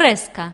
fresca.